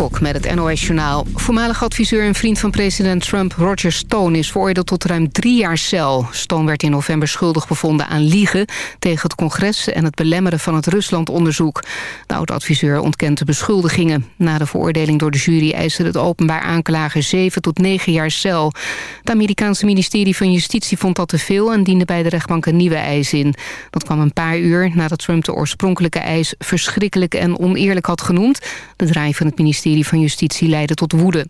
Met het NOS-journaal. Voormalig adviseur en vriend van president Trump, Roger Stone... is veroordeeld tot ruim drie jaar cel. Stone werd in november schuldig bevonden aan liegen... tegen het congres en het belemmeren van het Rusland-onderzoek. De oud-adviseur ontkent de beschuldigingen. Na de veroordeling door de jury eiste het openbaar aanklager... zeven tot negen jaar cel. Het Amerikaanse ministerie van Justitie vond dat te veel... en diende bij de rechtbank een nieuwe eis in. Dat kwam een paar uur nadat Trump de oorspronkelijke eis... verschrikkelijk en oneerlijk had genoemd. De draai van het ministerie van Justitie leidde tot woede.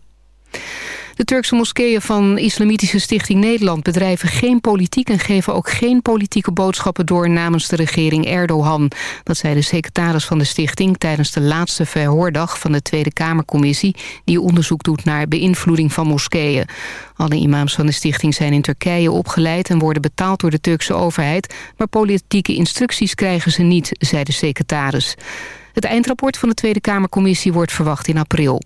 De Turkse moskeeën van Islamitische Stichting Nederland bedrijven geen politiek en geven ook geen politieke boodschappen door namens de regering Erdogan. Dat zei de secretaris van de stichting tijdens de laatste verhoordag van de Tweede Kamercommissie die onderzoek doet naar beïnvloeding van moskeeën. Alle imams van de stichting zijn in Turkije opgeleid en worden betaald door de Turkse overheid, maar politieke instructies krijgen ze niet, zei de secretaris. Het eindrapport van de Tweede Kamercommissie wordt verwacht in april.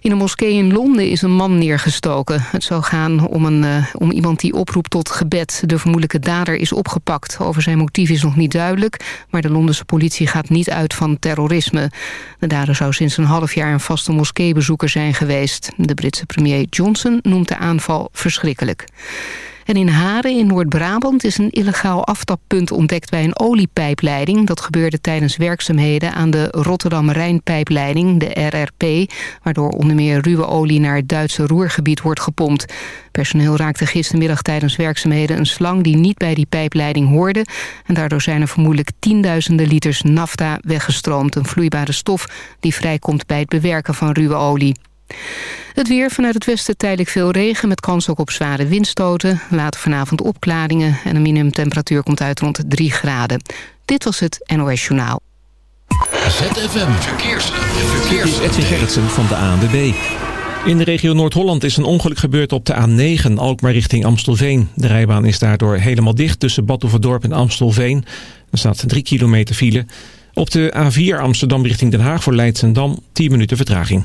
In een moskee in Londen is een man neergestoken. Het zou gaan om, een, uh, om iemand die oproept tot gebed. De vermoedelijke dader is opgepakt. Over zijn motief is nog niet duidelijk... maar de Londense politie gaat niet uit van terrorisme. De dader zou sinds een half jaar een vaste moskeebezoeker zijn geweest. De Britse premier Johnson noemt de aanval verschrikkelijk. En in Haren in Noord-Brabant is een illegaal aftappunt ontdekt bij een oliepijpleiding. Dat gebeurde tijdens werkzaamheden aan de Rotterdam-Rijnpijpleiding, de RRP... waardoor onder meer ruwe olie naar het Duitse roergebied wordt gepompt. Personeel raakte gistermiddag tijdens werkzaamheden een slang die niet bij die pijpleiding hoorde. En daardoor zijn er vermoedelijk tienduizenden liters nafta weggestroomd. Een vloeibare stof die vrijkomt bij het bewerken van ruwe olie. Het weer vanuit het westen tijdelijk veel regen... met kans ook op zware windstoten. Later vanavond opklaringen en een minimumtemperatuur komt uit rond 3 graden. Dit was het NOS Journaal. ZFM Verkeers. Verkeers. Dit is Edwin Gerritsen van de ANWB. In de regio Noord-Holland is een ongeluk gebeurd op de A9, Alkmaar richting Amstelveen. De rijbaan is daardoor helemaal dicht tussen Badhoevedorp en Amstelveen. Er staat 3 kilometer file. Op de A4 Amsterdam richting Den Haag voor Leidsendam 10 minuten vertraging.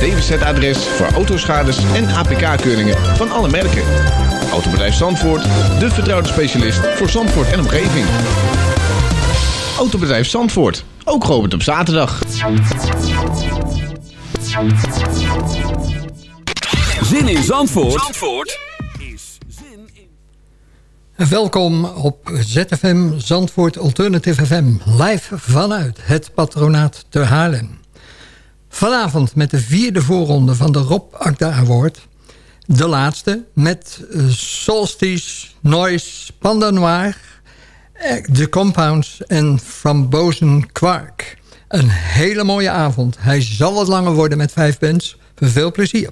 DWZ-adres voor autoschades en APK-keuringen van alle merken. Autobedrijf Zandvoort, de vertrouwde specialist voor Zandvoort en omgeving. Autobedrijf Zandvoort, ook geopend op zaterdag. Zin in Zandvoort, Welkom op ZFM Zandvoort Alternative FM. Live vanuit het patronaat te Haarlem. Vanavond met de vierde voorronde van de Rob Akda Award. De laatste met eh, Solstice, Noise, Panda Noir... eh, The Compounds en Frambozen Quark. Een hele mooie avond. Hij zal wat langer worden met vijf bands. Veel plezier.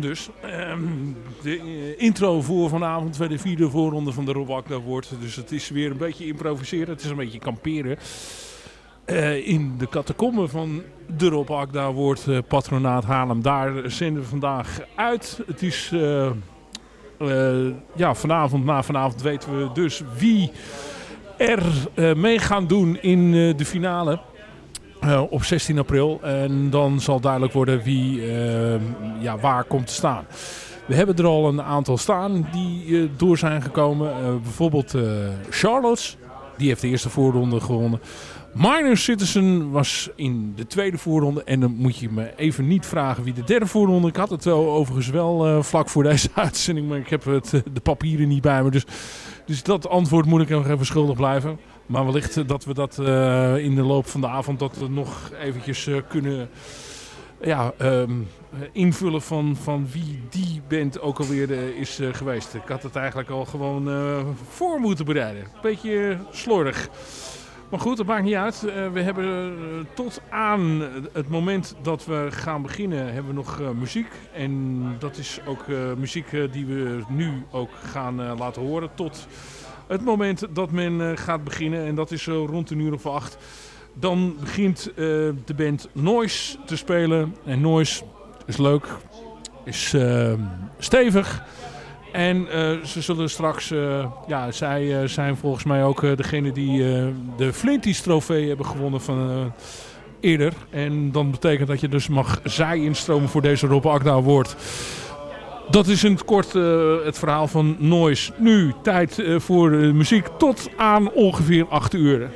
Dus. Ehm, de eh, intro voor vanavond bij de vierde voorronde van de Rob Award. Dus het is weer een beetje improviseren. Het is een beetje kamperen. Eh, in de catacomben van de Rob Akda Award eh, patronaat Haarlem. Daar zenden we vandaag uit. Het is... ja, vanavond, na vanavond weten we dus wie er mee gaan doen in de finale. Eh, op 16 april. En dan zal duidelijk worden wie eh, ja, waar komt te staan. We hebben er al een aantal staan die eh, door zijn gekomen. Eh, bijvoorbeeld Charlotte. Die heeft de eerste voorronde gewonnen. Minor Citizen was in de tweede voorronde. En dan moet je me even niet vragen wie de derde voorronde. Ik had het wel overigens wel vlak voor deze uitzending. Maar ik heb het, de papieren niet bij me. Dus, dus dat antwoord moet ik nog even schuldig blijven. Maar wellicht eh, dat we dat eh, in de loop van de avond dat we nog eventjes eh, kunnen ja, ehm, invullen van, van wie die band ook alweer is geweest. Ik had het eigenlijk al gewoon voor moeten bereiden. Beetje slordig. Maar goed, dat maakt niet uit. We hebben tot aan het moment dat we gaan beginnen, hebben we nog muziek. En dat is ook muziek die we nu ook gaan laten horen. Tot het moment dat men eh, gaat beginnen. En dat is zo rond een uur of acht. Dan begint eh, de band Noise te spelen. En Noise is leuk, is eh, stevig. En eh, ze zullen straks, eh, ja, zij eh, zijn volgens mij ook eh, degene die eh, de Flinties trofee hebben gewonnen van eh, eerder. En dan betekent dat je dus mag zij instromen voor deze Rob Akda Award. Dat is in het kort eh, het verhaal van Noise. Nu tijd eh, voor de muziek tot aan ongeveer 8 uur.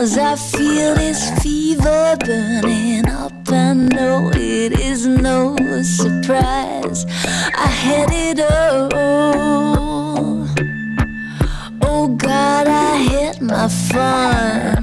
As I feel this fever burning up, I know it is no surprise. I had it all. Oh God, I had my fun.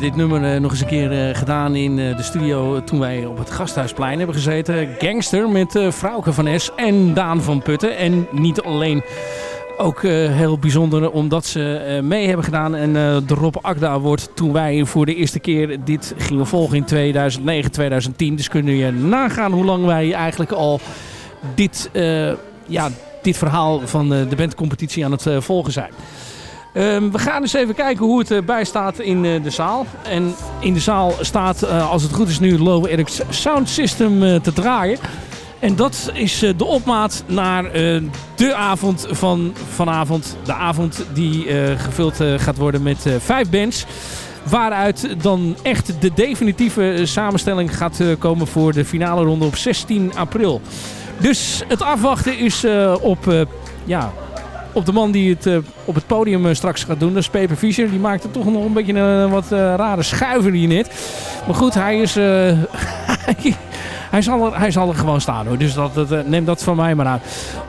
Dit nummer eh, nog eens een keer eh, gedaan in eh, de studio toen wij op het Gasthuisplein hebben gezeten. Gangster met eh Frauke van S en Daan van Putten. En niet alleen ook eh, heel bijzonder omdat ze eh, mee hebben gedaan. En eh, de Rob Akda wordt toen wij voor de eerste keer dit gingen volgen in 2009, 2010. Dus kunnen je nagaan hoe lang wij eigenlijk al dit, eh, ja, dit verhaal van eh, de bandcompetitie aan het eh, volgen zijn. Ehm, we gaan eens even kijken hoe het erbij staat in eh, de zaal. En in de zaal staat, eh, als het goed is nu, Low Eric's Sound System eh, te draaien. En dat is de opmaat naar de avond van vanavond. De avond die gevuld gaat worden met vijf bands. Waaruit dan echt de definitieve samenstelling gaat komen voor de finale ronde op 16 april. Dus het afwachten is op ja, op de man die het eh, op het podium eh, straks gaat doen. Dat is Peper Fischer. Die maakte toch nog een beetje een wat eh, rare schuiver hier net. Maar goed, hij is... hij, zal, er, hij zal er gewoon staan hoor. Dus dat, dat, neem dat van mij maar aan.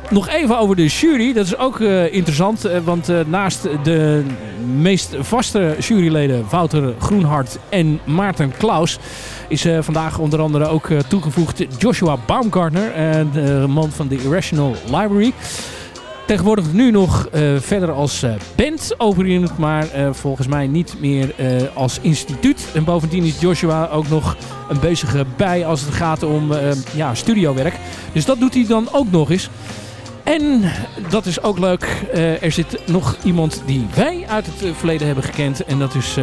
Nog even over de jury. Dat is ook interessant. want naast de meest vaste juryleden Wouter Groenhart en Maarten Klaus... is vandaag onder andere ook toegevoegd Joshua Baumgartner. de man van de Irrational Library. Tegenwoordig nu nog eh, verder als eh, band overeenend, maar eh, volgens mij niet meer als instituut. En bovendien is Joshua ook nog een bezige bij als het gaat om ja, studiowerk. Dus dat doet hij dan ook nog eens. En dat is ook leuk. er zit nog iemand die wij uit het verleden hebben gekend. En dat is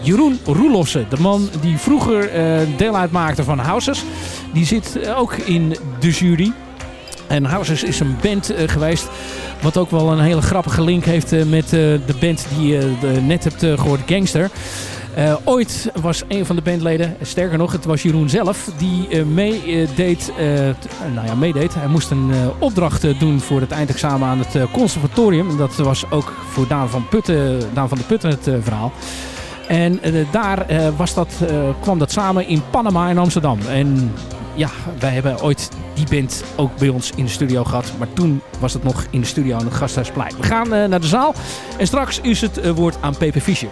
Jeroen Roelofsen. De man die vroeger deel uitmaakte van Houses. Die zit ook in de jury. En Houses is een band eh, geweest. Wat ook wel een hele grappige link heeft eh, met eh, de band die je net hebt eh, gehoord, Gangster. Ooit was een van de bandleden, sterker nog, het was Jeroen zelf, die meedeed. t- nou ja, meedeed. Hij moest een opdracht doen voor het eindexamen aan het conservatorium. Dat was ook voor Daan van, Putten, Daan van de Putten het verhaal. En daar was dat, kwam dat samen in Panama in Amsterdam. En ja, wij hebben ooit die band ook bij ons in de studio gehad. Maar toen was het nog in de studio aan het Gasthuisplein. We gaan eh, naar de zaal. En straks is het eh, woord aan Pepe Fischer.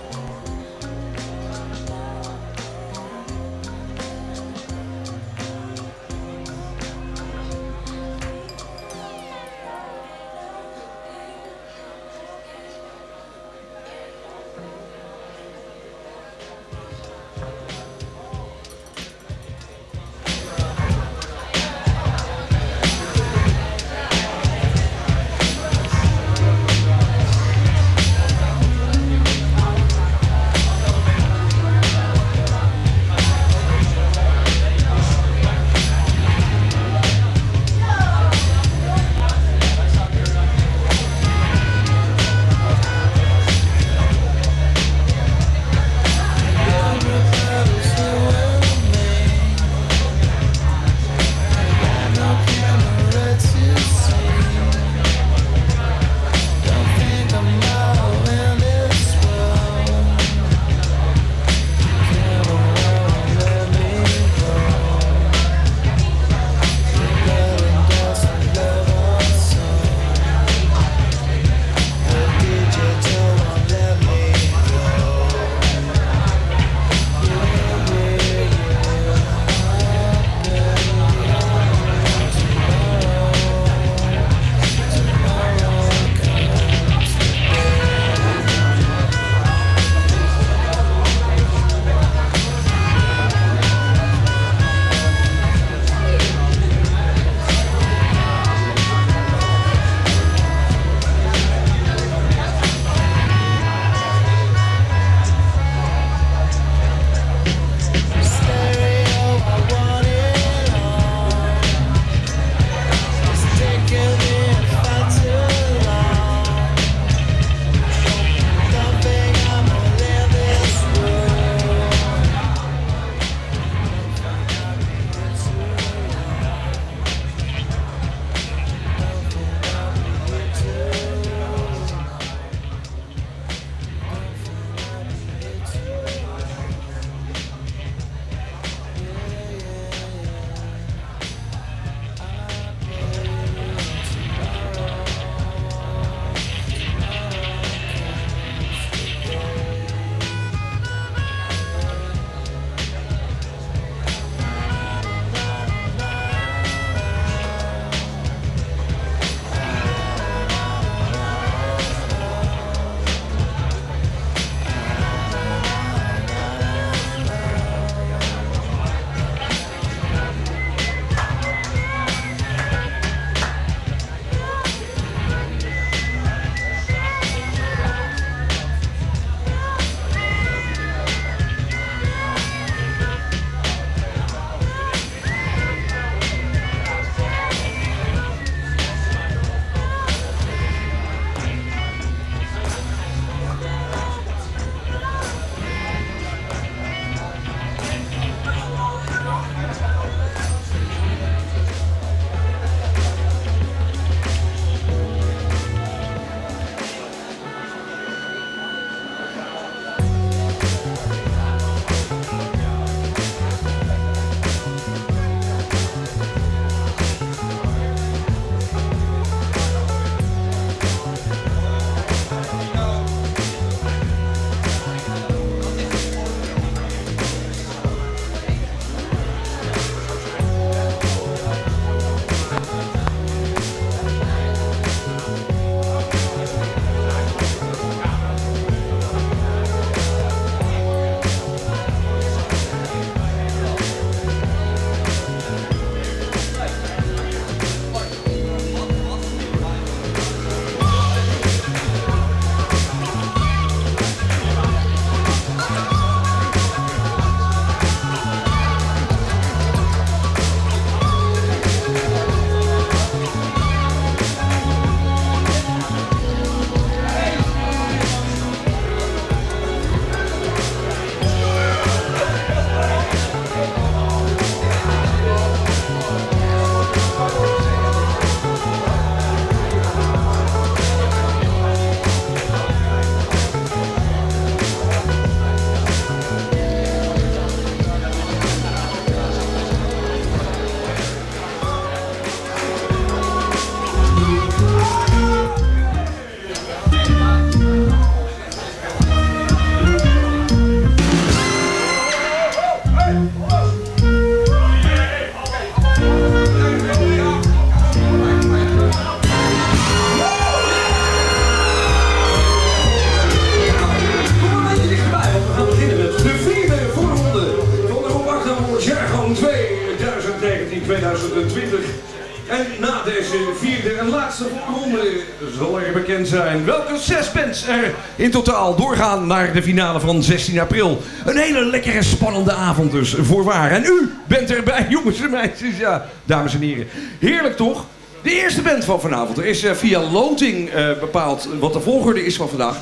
In totaal doorgaan naar de finale van 16 april. Een hele lekkere, spannende avond dus, voorwaar. En u bent erbij, jongens en meisjes, ja, dames en heren. Heerlijk toch? De eerste band van vanavond. Er is eh, via loting eh, bepaald wat de volgorde is van vandaag.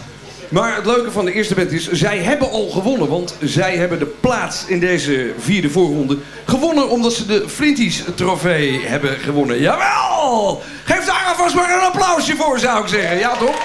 Maar het leuke van de eerste band is, zij hebben al gewonnen. Want zij hebben de plaats in deze vierde voorronde gewonnen omdat ze de Flinties trofee hebben gewonnen. Jawel! Geef daar alvast maar een applausje voor, zou ik zeggen. Ja, toch?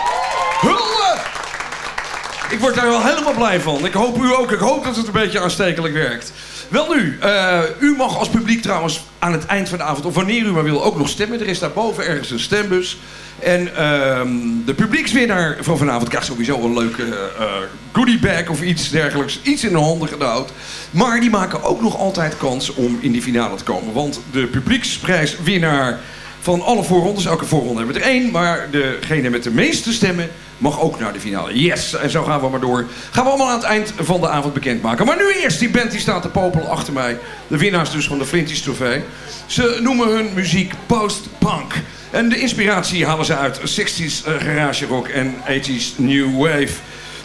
Ik word daar wel helemaal blij van. Ik hoop u ook. Ik hoop dat het een beetje aanstekelijk werkt. Wel nu, eh, u mag als publiek trouwens aan het eind van de avond, of wanneer u maar wil, ook nog stemmen. Er is daarboven ergens een stembus. En ehm, de publiekswinnaar van vanavond krijgt sowieso een leuke uh, goodie bag of iets dergelijks. Iets in de handen gedouwd. Maar die maken ook nog altijd kans om in die finale te komen. Want de publieksprijswinnaar van alle voorrondes, elke voorronde hebben we er één. Maar degene met de meeste stemmen mag ook naar de finale. Yes, en zo gaan we maar door. Gaan we allemaal aan het eind van de avond bekendmaken. Maar nu eerst, die band die staat te popelen achter mij. De winnaars dus van de Flinties trofee. Ze noemen hun muziek post-punk. En de inspiratie halen ze uit 60s uh, garage rock en 80s new wave.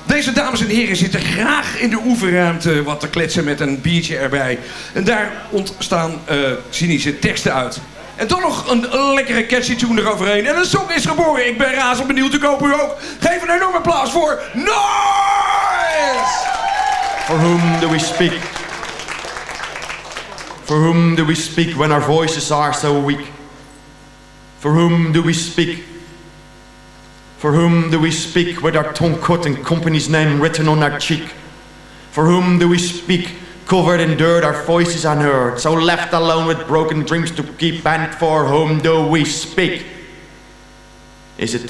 Deze dames en heren zitten graag in de oefenruimte wat te kletsen met een biertje erbij. En daar ontstaan uh, cynische teksten uit. En toch nog een lekkere catchy tune eroverheen. En een song is geboren. Ik ben razend benieuwd. Ik hoop u ook. Geef een enorm applaus voor Noise! For whom do we speak? For whom do we speak when our voices are so weak? For whom do we speak? For whom do we speak with our tongue cut and company's name written on our cheek? For whom do we speak covered in dirt, our voices unheard, so left alone with broken dreams to keep, and for whom do we speak? Is it